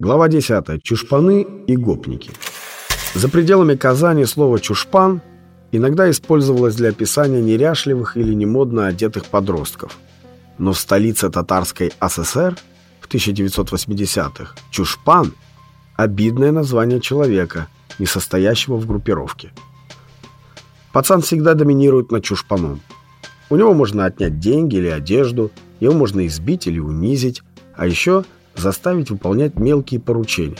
Глава 10. Чушпаны и гопники. За пределами Казани слово «чушпан» иногда использовалось для описания неряшливых или немодно одетых подростков. Но в столице татарской ССР в 1980-х «чушпан» – обидное название человека, не состоящего в группировке. Пацан всегда доминирует над чушпаном. У него можно отнять деньги или одежду, его можно избить или унизить, а еще – заставить выполнять мелкие поручения.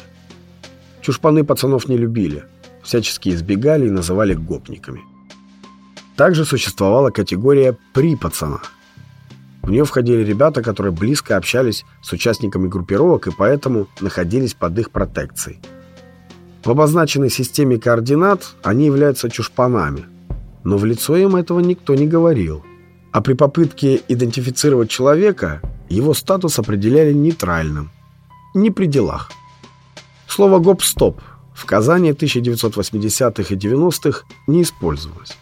Чушпаны пацанов не любили, всячески избегали и называли гопниками. Также существовала категория «при пацанах». В нее входили ребята, которые близко общались с участниками группировок и поэтому находились под их протекцией. В обозначенной системе координат они являются чушпанами, но в лицо им этого никто не говорил. А при попытке идентифицировать человека его статус определяли нейтральным, не при делах. Слово «гоп-стоп» в Казани 1980-х и 90-х не использовалось.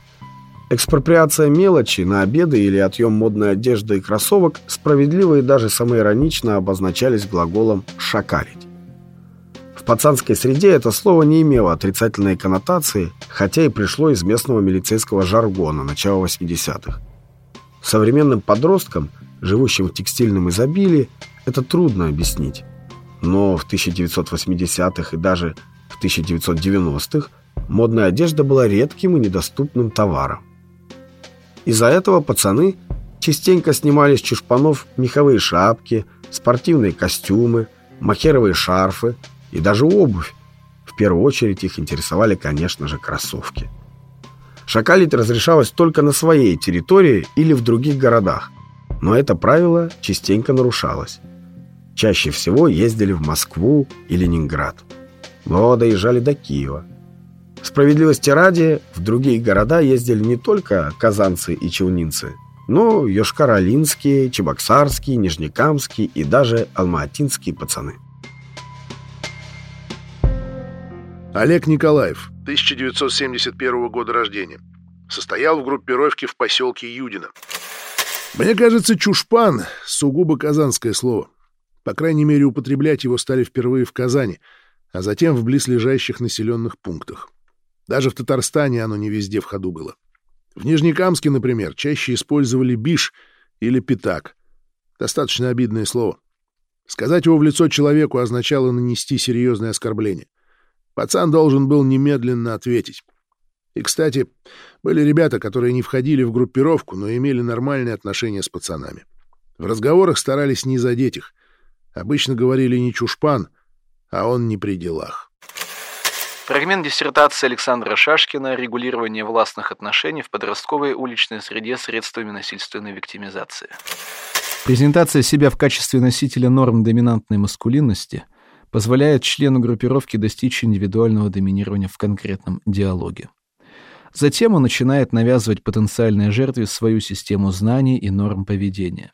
Экспроприация мелочи на обеды или отъем модной одежды и кроссовок справедливо и даже самоиронично обозначались глаголом «шакалить». В пацанской среде это слово не имело отрицательной коннотации, хотя и пришло из местного милицейского жаргона начала 80-х. Современным подросткам – живущим в текстильном изобилии, это трудно объяснить. Но в 1980-х и даже в 1990-х модная одежда была редким и недоступным товаром. Из-за этого пацаны частенько снимали с чушпанов меховые шапки, спортивные костюмы, махеровые шарфы и даже обувь. В первую очередь их интересовали, конечно же, кроссовки. Шакалить разрешалось только на своей территории или в других городах – но это правило частенько нарушалось. Чаще всего ездили в Москву и Ленинград. Но доезжали до Киева. Справедливости ради, в другие города ездили не только казанцы и челнинцы, но йошкар-олинские, чебоксарские, нижнекамские и даже алматинские пацаны. Олег Николаев, 1971 года рождения. Состоял в группировке в поселке Юдино. Мне кажется, чушпан — сугубо казанское слово. По крайней мере, употреблять его стали впервые в Казани, а затем в близлежащих населенных пунктах. Даже в Татарстане оно не везде в ходу было. В Нижнекамске, например, чаще использовали биш или пятак. Достаточно обидное слово. Сказать его в лицо человеку означало нанести серьезное оскорбление. Пацан должен был немедленно ответить. И, кстати, были ребята, которые не входили в группировку, но имели нормальные отношения с пацанами. В разговорах старались не задеть их. Обычно говорили не чушпан, а он не при делах. Фрагмент диссертации Александра Шашкина «Регулирование властных отношений в подростковой уличной среде средствами насильственной виктимизации». Презентация себя в качестве носителя норм доминантной маскулинности позволяет члену группировки достичь индивидуального доминирования в конкретном диалоге. Затем он начинает навязывать потенциальной жертве свою систему знаний и норм поведения.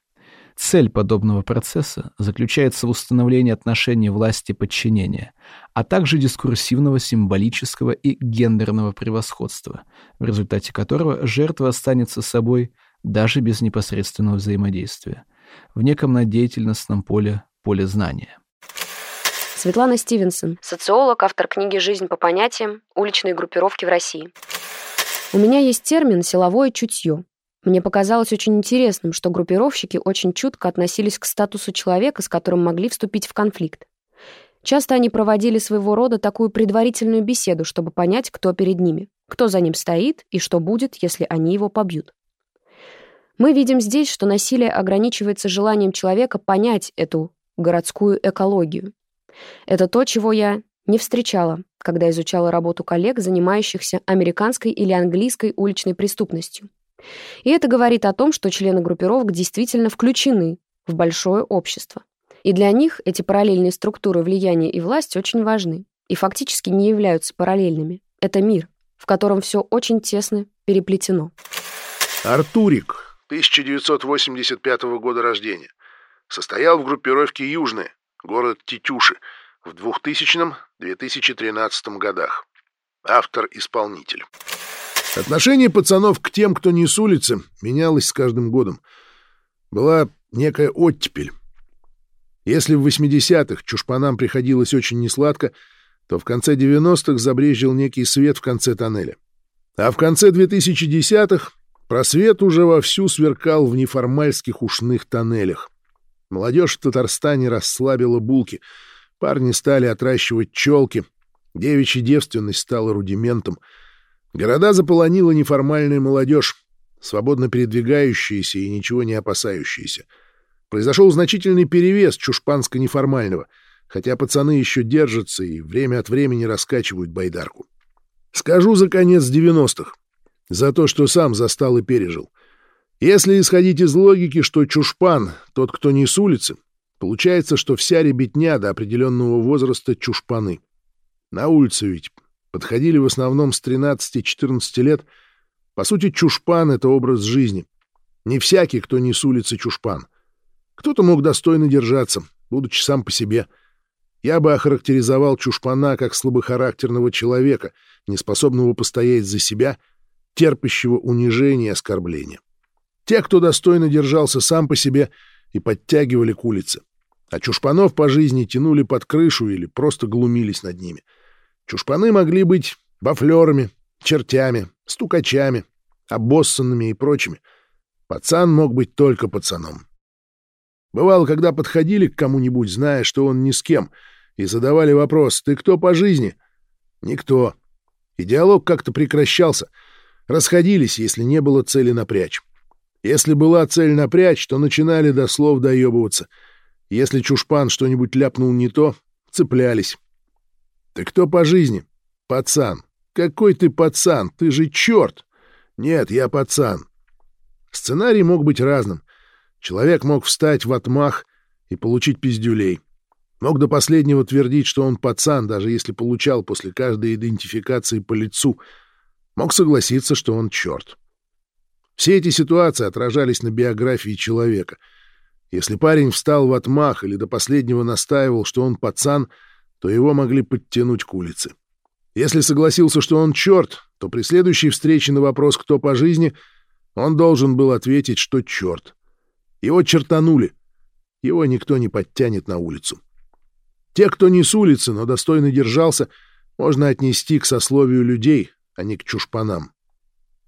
Цель подобного процесса заключается в установлении отношений власти подчинения, а также дискурсивного, символического и гендерного превосходства, в результате которого жертва останется собой даже без непосредственного взаимодействия, в неком надеятельностном поле, поле знания. Светлана Стивенсон, социолог, автор книги «Жизнь по понятиям. Уличные группировки в России». У меня есть термин «силовое чутье». Мне показалось очень интересным, что группировщики очень чутко относились к статусу человека, с которым могли вступить в конфликт. Часто они проводили своего рода такую предварительную беседу, чтобы понять, кто перед ними, кто за ним стоит и что будет, если они его побьют. Мы видим здесь, что насилие ограничивается желанием человека понять эту городскую экологию. Это то, чего я не встречала когда изучала работу коллег, занимающихся американской или английской уличной преступностью. И это говорит о том, что члены группировок действительно включены в большое общество. И для них эти параллельные структуры влияния и власти очень важны и фактически не являются параллельными. Это мир, в котором все очень тесно переплетено. Артурик, 1985 года рождения. Состоял в группировке «Южная», город Тетюши, в 2000-2013 годах. Автор-исполнитель. Отношение пацанов к тем, кто не с улицы, менялось с каждым годом. Была некая оттепель. Если в 80-х чушпанам приходилось очень несладко, то в конце 90-х забрежил некий свет в конце тоннеля. А в конце 2010-х просвет уже вовсю сверкал в неформальских ушных тоннелях. Молодежь в Татарстане расслабила булки, парни стали отращивать челки, девичья девственность стала рудиментом. Города заполонила неформальная молодежь, свободно передвигающаяся и ничего не опасающаяся. Произошел значительный перевес чушпанско-неформального, хотя пацаны еще держатся и время от времени раскачивают байдарку. Скажу за конец 90-х, за то, что сам застал и пережил. Если исходить из логики, что чушпан — тот, кто не с улицы, получается, что вся ребятня до определенного возраста — чушпаны. На улице ведь подходили в основном с 13-14 лет. По сути, чушпан — это образ жизни. Не всякий, кто не с улицы, чушпан — кто-то мог достойно держаться, будучи сам по себе. Я бы охарактеризовал Чушпана как слабохарактерного человека, неспособного постоять за себя, терпящего унижения и оскорбления. Те, кто достойно держался сам по себе и подтягивали к улице. А чушпанов по жизни тянули под крышу или просто глумились над ними. Чушпаны могли быть бафлерами, чертями, стукачами, обоссанными и прочими. Пацан мог быть только пацаном. Бывало, когда подходили к кому-нибудь, зная, что он ни с кем, и задавали вопрос «Ты кто по жизни?» Никто. И диалог как-то прекращался. Расходились, если не было цели напрячь. Если была цель напрячь, то начинали до слов доебываться. Если чушпан что-нибудь ляпнул не то, цеплялись. «Ты кто по жизни?» «Пацан». «Какой ты пацан? Ты же черт!» «Нет, я пацан». Сценарий мог быть разным. Человек мог встать в отмах и получить пиздюлей. Мог до последнего твердить, что он пацан, даже если получал после каждой идентификации по лицу. Мог согласиться, что он черт. Все эти ситуации отражались на биографии человека. Если парень встал в отмах или до последнего настаивал, что он пацан, то его могли подтянуть к улице. Если согласился, что он черт, то при следующей встрече на вопрос «кто по жизни» он должен был ответить, что черт. Его чертанули. Его никто не подтянет на улицу. Те, кто не с улицы, но достойно держался, можно отнести к сословию людей, а не к чушпанам.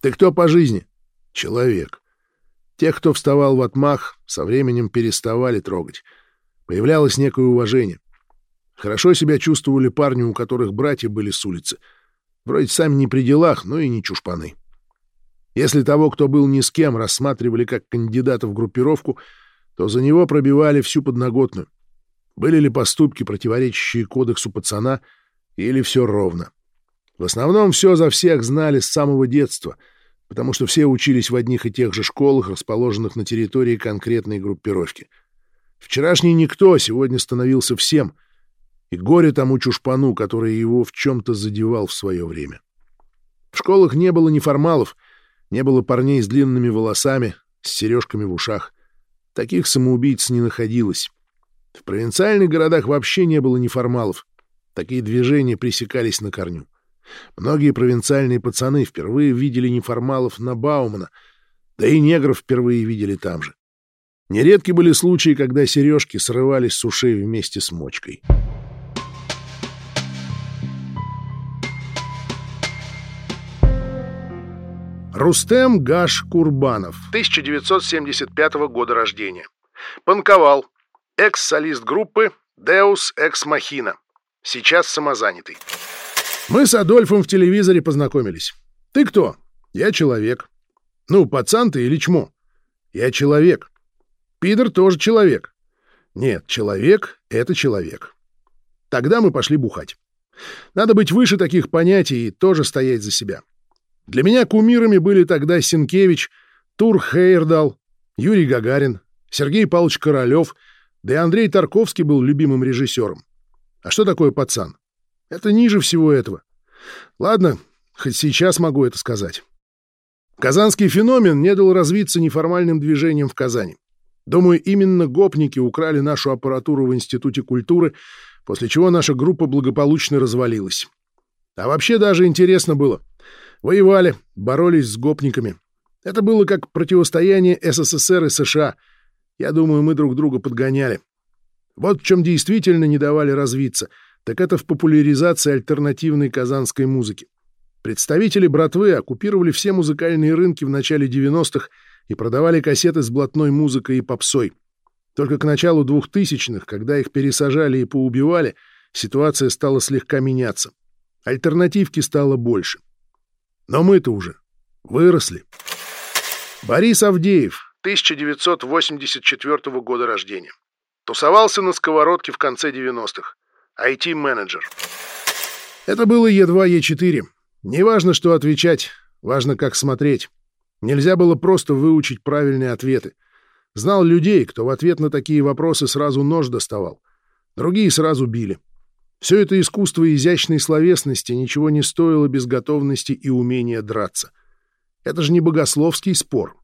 Ты кто по жизни? Человек. Тех, кто вставал в отмах, со временем переставали трогать. Появлялось некое уважение. Хорошо себя чувствовали парни, у которых братья были с улицы. Вроде сами не при делах, но и не чушпаны. Если того, кто был ни с кем, рассматривали как кандидата в группировку, то за него пробивали всю подноготную. Были ли поступки, противоречащие кодексу пацана, или все ровно. В основном все за всех знали с самого детства, потому что все учились в одних и тех же школах, расположенных на территории конкретной группировки. Вчерашний никто сегодня становился всем, и горе тому чушпану, который его в чем-то задевал в свое время. В школах не было неформалов — не было парней с длинными волосами, с сережками в ушах. Таких самоубийц не находилось. В провинциальных городах вообще не было неформалов. Такие движения пресекались на корню. Многие провинциальные пацаны впервые видели неформалов на Баумана, да и негров впервые видели там же. Нередки были случаи, когда сережки срывались с ушей вместе с мочкой. Рустем Гаш Курбанов, 1975 года рождения. Панковал. Экс-солист группы Deus Machina. Сейчас самозанятый. Мы с Адольфом в телевизоре познакомились. Ты кто? Я человек. Ну, пацан ты или чмо? Я человек. Пидор тоже человек. Нет, человек — это человек. Тогда мы пошли бухать. Надо быть выше таких понятий и тоже стоять за себя. Для меня кумирами были тогда Сенкевич, Тур Хейердал, Юрий Гагарин, Сергей Павлович Королёв, да и Андрей Тарковский был любимым режиссером. А что такое пацан? Это ниже всего этого. Ладно, хоть сейчас могу это сказать. Казанский феномен не дал развиться неформальным движением в Казани. Думаю, именно гопники украли нашу аппаратуру в Институте культуры, после чего наша группа благополучно развалилась. А вообще даже интересно было. Воевали, боролись с гопниками. Это было как противостояние СССР и США. Я думаю, мы друг друга подгоняли. Вот в чем действительно не давали развиться, так это в популяризации альтернативной казанской музыки. Представители братвы оккупировали все музыкальные рынки в начале 90-х и продавали кассеты с блатной музыкой и попсой. Только к началу 2000-х, когда их пересажали и поубивали, ситуация стала слегка меняться. Альтернативки стало больше. Но мы-то уже выросли. Борис Авдеев, 1984 года рождения. Тусовался на сковородке в конце 90-х. IT-менеджер. Это было Е2, Е4. Не важно, что отвечать, важно, как смотреть. Нельзя было просто выучить правильные ответы. Знал людей, кто в ответ на такие вопросы сразу нож доставал. Другие сразу били. Все это искусство изящной словесности ничего не стоило без готовности и умения драться. Это же не богословский спор.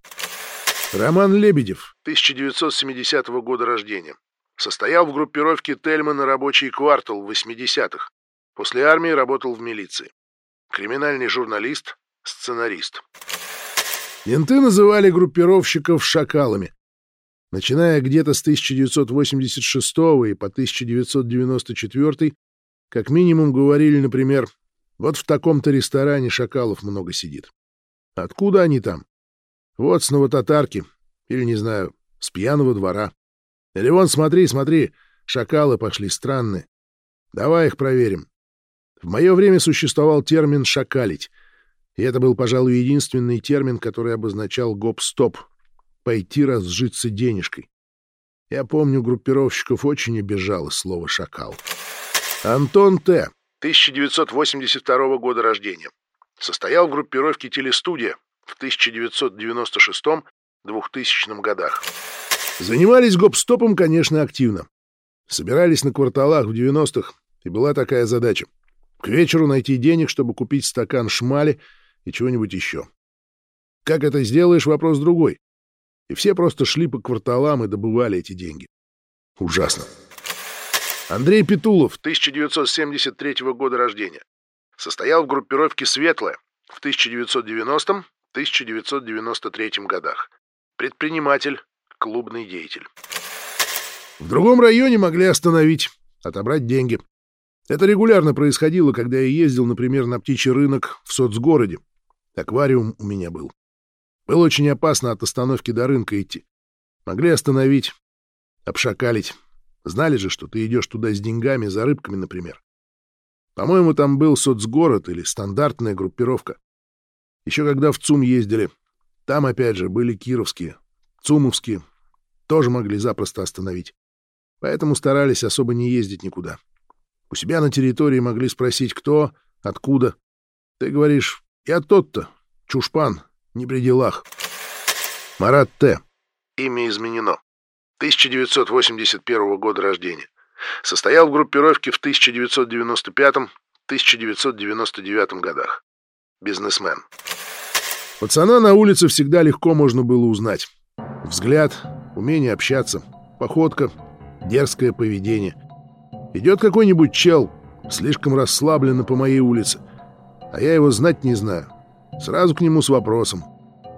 Роман Лебедев, 1970 года рождения. Состоял в группировке Тельмана «Рабочий квартал» в 80-х. После армии работал в милиции криминальный журналист, сценарист. Менты называли группировщиков «шакалами». Начиная где-то с 1986 и по 1994, как минимум говорили, например, вот в таком-то ресторане шакалов много сидит. Откуда они там? Вот с Новотатарки, или, не знаю, с пьяного двора. Или вон, смотри, смотри, шакалы пошли странные. Давай их проверим. В мое время существовал термин «шакалить», и это был, пожалуй, единственный термин, который обозначал гоп-стоп — пойти разжиться денежкой. Я помню, группировщиков очень обижало слово «шакал». Антон Т., 1982 года рождения. Состоял в группировке «Телестудия» в 1996-2000 годах. Занимались гоп-стопом, конечно, активно. Собирались на кварталах в 90-х, и была такая задача к вечеру найти денег, чтобы купить стакан шмали и чего-нибудь еще. Как это сделаешь, вопрос другой. И все просто шли по кварталам и добывали эти деньги. Ужасно. Андрей Петулов, 1973 года рождения. Состоял в группировке «Светлая» в 1990-1993 годах. Предприниматель, клубный деятель. В другом районе могли остановить, отобрать деньги. Это регулярно происходило, когда я ездил, например, на птичий рынок в соцгороде. Аквариум у меня был. Было очень опасно от остановки до рынка идти. Могли остановить, обшакалить. Знали же, что ты идешь туда с деньгами, за рыбками, например. По-моему, там был соцгород или стандартная группировка. Еще когда в ЦУМ ездили, там, опять же, были кировские, цумовские. Тоже могли запросто остановить. Поэтому старались особо не ездить никуда. У себя на территории могли спросить, кто, откуда. Ты говоришь, я тот-то, чушпан, не при делах. Марат Т. Имя изменено. 1981 года рождения. Состоял в группировке в 1995-1999 годах. Бизнесмен. Пацана на улице всегда легко можно было узнать. Взгляд, умение общаться, походка, дерзкое поведение — Идет какой-нибудь чел, слишком расслабленно по моей улице, а я его знать не знаю. Сразу к нему с вопросом.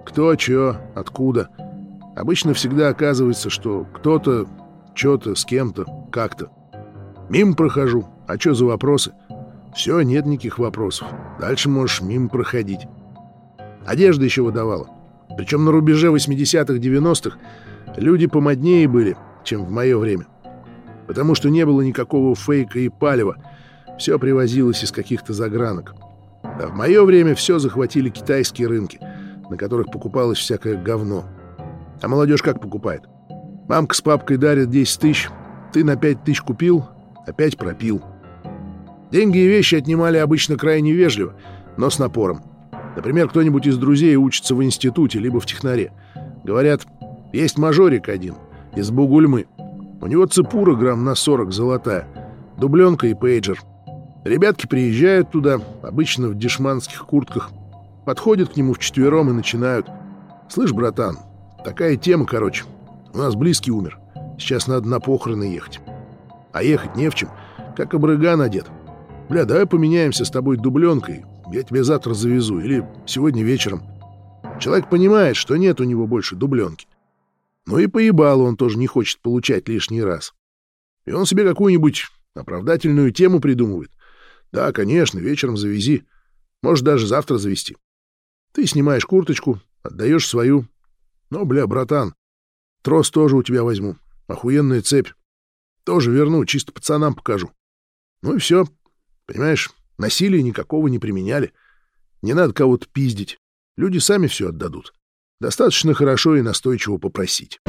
Кто, чё, откуда. Обычно всегда оказывается, что кто-то, чё-то, с кем-то, как-то. Мимо прохожу. А чё за вопросы? Все, нет никаких вопросов. Дальше можешь мимо проходить. Одежда еще выдавала. Причем на рубеже 80-х, 90-х люди помоднее были, чем в мое время. — потому что не было никакого фейка и палева. Все привозилось из каких-то загранок. А в мое время все захватили китайские рынки, на которых покупалось всякое говно. А молодежь как покупает? Мамка с папкой дарят 10 тысяч, ты на 5 тысяч купил, опять пропил. Деньги и вещи отнимали обычно крайне вежливо, но с напором. Например, кто-нибудь из друзей учится в институте, либо в технаре. Говорят, есть мажорик один из Бугульмы. У него цепура грамм на 40 золотая, дубленка и пейджер. Ребятки приезжают туда, обычно в дешманских куртках, подходят к нему вчетвером и начинают. «Слышь, братан, такая тема, короче. У нас близкий умер. Сейчас надо на похороны ехать. А ехать не в чем, как обрыган надет. Бля, давай поменяемся с тобой дубленкой. Я тебе завтра завезу или сегодня вечером». Человек понимает, что нет у него больше дубленки. Ну и поебало он тоже не хочет получать лишний раз. И он себе какую-нибудь оправдательную тему придумывает. Да, конечно, вечером завези. Можешь даже завтра завести. Ты снимаешь курточку, отдаешь свою. Но, бля, братан, трос тоже у тебя возьму. Охуенная цепь. Тоже верну, чисто пацанам покажу. Ну и все. Понимаешь, насилия никакого не применяли. Не надо кого-то пиздить. Люди сами все отдадут. Достаточно хорошо и настойчиво попросить.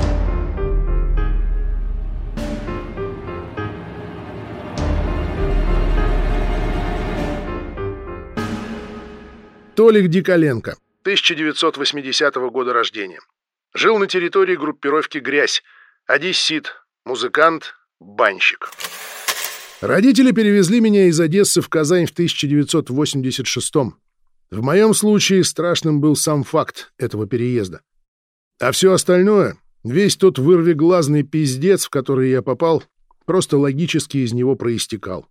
Толик Диколенко, 1980 года рождения. Жил на территории группировки «Грязь», одессит, музыкант, банщик. Родители перевезли меня из Одессы в Казань в 1986 -м. В моем случае страшным был сам факт этого переезда. А все остальное, весь тот вырвиглазный пиздец, в который я попал, просто логически из него проистекал.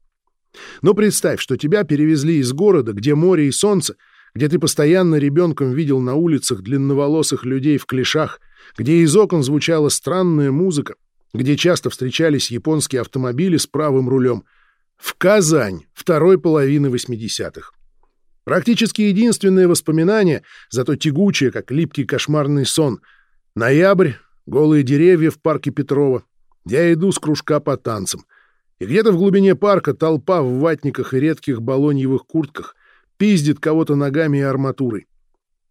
Но представь, что тебя перевезли из города, где море и солнце, где ты постоянно ребенком видел на улицах длинноволосых людей в клешах, где из окон звучала странная музыка, где часто встречались японские автомобили с правым рулем, в Казань второй половины 80-х. Практически единственное воспоминание, зато тягучее, как липкий кошмарный сон. Ноябрь, голые деревья в парке Петрова. Я иду с кружка по танцам. И где-то в глубине парка толпа в ватниках и редких балоньевых куртках пиздит кого-то ногами и арматурой.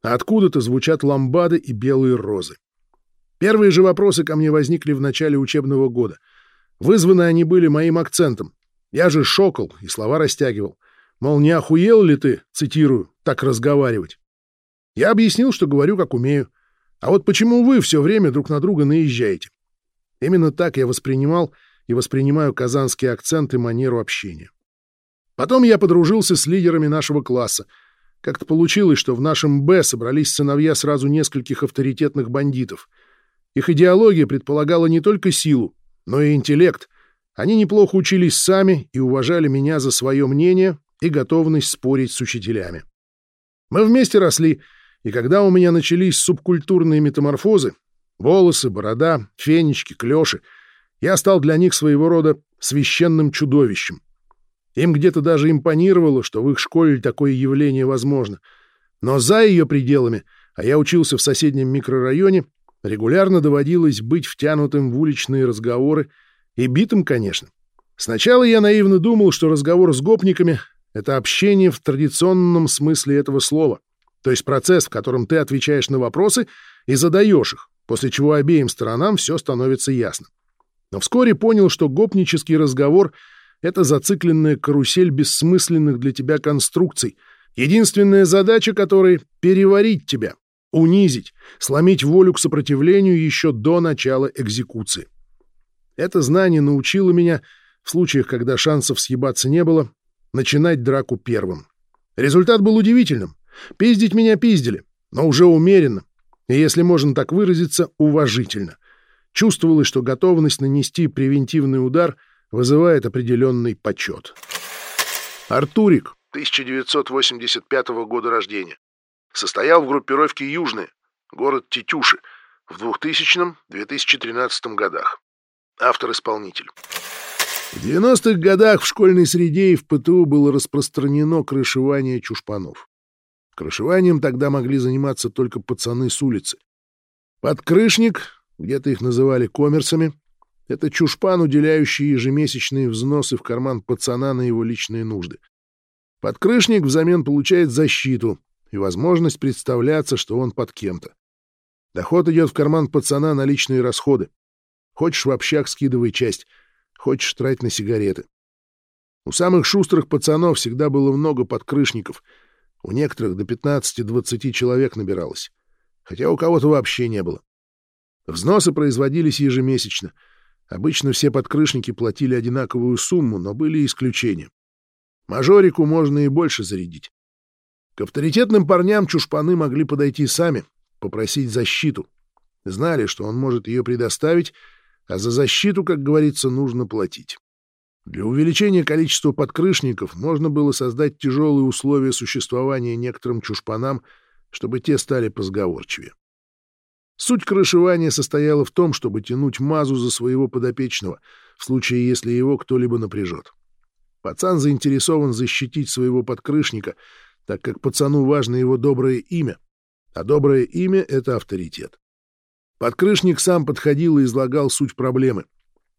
А откуда-то звучат ламбады и белые розы. Первые же вопросы ко мне возникли в начале учебного года. Вызваны они были моим акцентом. Я же шокал и слова растягивал. Мол, не охуел ли ты, цитирую, так разговаривать? Я объяснил, что говорю, как умею. А вот почему вы все время друг на друга наезжаете? Именно так я воспринимал и воспринимаю казанский акцент и манеру общения. Потом я подружился с лидерами нашего класса. Как-то получилось, что в нашем «Б» собрались сыновья сразу нескольких авторитетных бандитов. Их идеология предполагала не только силу, но и интеллект. Они неплохо учились сами и уважали меня за свое мнение и готовность спорить с учителями. Мы вместе росли, и когда у меня начались субкультурные метаморфозы, волосы, борода, фенечки, клёши, я стал для них своего рода священным чудовищем. Им где-то даже импонировало, что в их школе такое явление возможно. Но за ее пределами, а я учился в соседнем микрорайоне, регулярно доводилось быть втянутым в уличные разговоры и битым, конечно. Сначала я наивно думал, что разговор с гопниками это общение в традиционном смысле этого слова, то есть процесс, в котором ты отвечаешь на вопросы и задаешь их, после чего обеим сторонам все становится ясно. Но вскоре понял, что гопнический разговор — это зацикленная карусель бессмысленных для тебя конструкций, единственная задача которой — переварить тебя, унизить, сломить волю к сопротивлению еще до начала экзекуции. Это знание научило меня, в случаях, когда шансов съебаться не было, начинать драку первым. Результат был удивительным. Пиздить меня пиздили, но уже умеренно, и, если можно так выразиться, уважительно. Чувствовалось, что готовность нанести превентивный удар вызывает определенный почет. Артурик, 1985 года рождения. Состоял в группировке «Южные», город Тетюши, в 2000-2013 годах. Автор-исполнитель. В 90-х годах в школьной среде и в ПТУ было распространено крышевание чушпанов. Крышеванием тогда могли заниматься только пацаны с улицы. Подкрышник, где-то их называли коммерсами, это чушпан, уделяющий ежемесячные взносы в карман пацана на его личные нужды. Подкрышник взамен получает защиту и возможность представляться, что он под кем-то. Доход идет в карман пацана на личные расходы. Хочешь в общак, скидывай часть — Хочешь трать на сигареты. У самых шустрых пацанов всегда было много подкрышников. У некоторых до 15-20 человек набиралось. Хотя у кого-то вообще не было. Взносы производились ежемесячно. Обычно все подкрышники платили одинаковую сумму, но были исключения. Мажорику можно и больше зарядить. К авторитетным парням чушпаны могли подойти сами, попросить защиту. Знали, что он может ее предоставить, а за защиту, как говорится, нужно платить. Для увеличения количества подкрышников можно было создать тяжелые условия существования некоторым чушпанам, чтобы те стали позговорчивее. Суть крышевания состояла в том, чтобы тянуть мазу за своего подопечного, в случае, если его кто-либо напряжет. Пацан заинтересован защитить своего подкрышника, так как пацану важно его доброе имя, а доброе имя — это авторитет. Подкрышник сам подходил и излагал суть проблемы.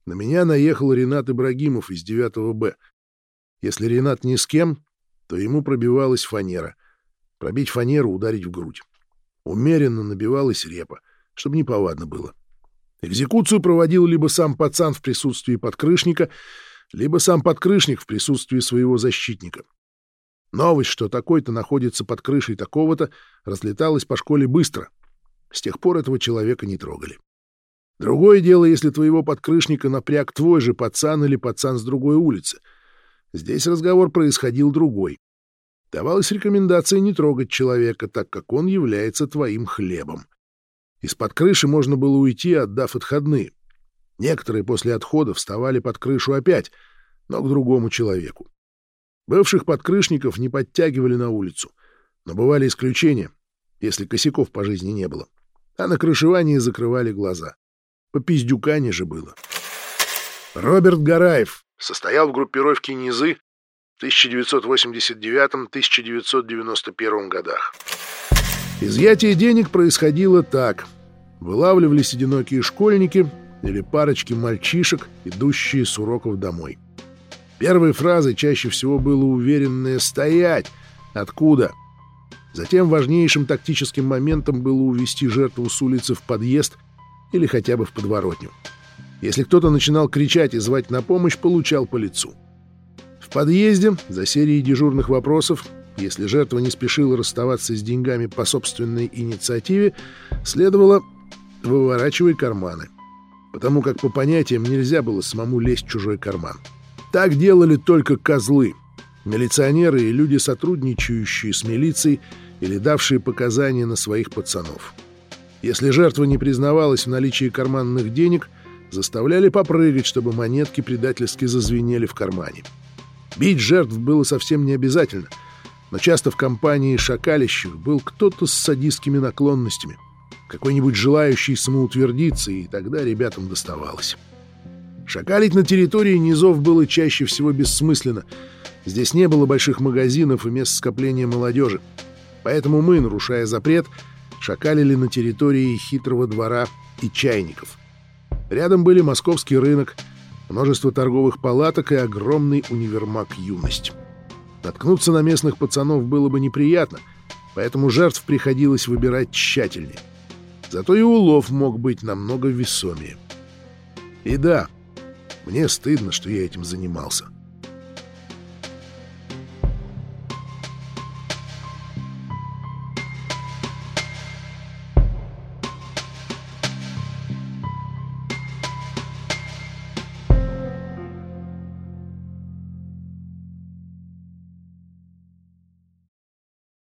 На меня наехал Ренат Ибрагимов из 9 Б. Если Ренат ни с кем, то ему пробивалась фанера. Пробить фанеру — ударить в грудь. Умеренно набивалась репа, чтобы неповадно было. Экзекуцию проводил либо сам пацан в присутствии подкрышника, либо сам подкрышник в присутствии своего защитника. Новость, что такой-то находится под крышей такого-то, разлеталась по школе быстро. С тех пор этого человека не трогали. Другое дело, если твоего подкрышника напряг твой же пацан или пацан с другой улицы. Здесь разговор происходил другой. Давалась рекомендация не трогать человека, так как он является твоим хлебом. Из-под крыши можно было уйти, отдав отходные. Некоторые после отхода вставали под крышу опять, но к другому человеку. Бывших подкрышников не подтягивали на улицу, но бывали исключения, если косяков по жизни не было. А на крышевании закрывали глаза. По пиздюкане же было. Роберт Гараев состоял в группировке «Низы» в 1989-1991 годах. Изъятие денег происходило так. Вылавливались одинокие школьники или парочки мальчишек, идущие с уроков домой. Первой фразой чаще всего было уверенное «стоять». Откуда? Затем важнейшим тактическим моментом было увести жертву с улицы в подъезд или хотя бы в подворотню. Если кто-то начинал кричать и звать на помощь, получал по лицу. В подъезде, за серией дежурных вопросов, если жертва не спешила расставаться с деньгами по собственной инициативе, следовало выворачивать карманы, потому как по понятиям нельзя было самому лезть в чужой карман. Так делали только козлы, милиционеры и люди, сотрудничающие с милицией или давшие показания на своих пацанов. Если жертва не признавалась в наличии карманных денег, заставляли попрыгать, чтобы монетки предательски зазвенели в кармане. Бить жертв было совсем не обязательно — но часто в компании шакалищих был кто-то с садистскими наклонностями, какой-нибудь желающий самоутвердиться, и тогда ребятам доставалось. Шакалить на территории низов было чаще всего бессмысленно. Здесь не было больших магазинов и мест скопления молодежи. Поэтому мы, нарушая запрет, шакалили на территории хитрого двора и чайников. Рядом были московский рынок, множество торговых палаток и огромный универмаг «Юность». Наткнуться на местных пацанов было бы неприятно, поэтому жертв приходилось выбирать тщательнее. Зато и улов мог быть намного весомее. И да, мне стыдно, что я этим занимался.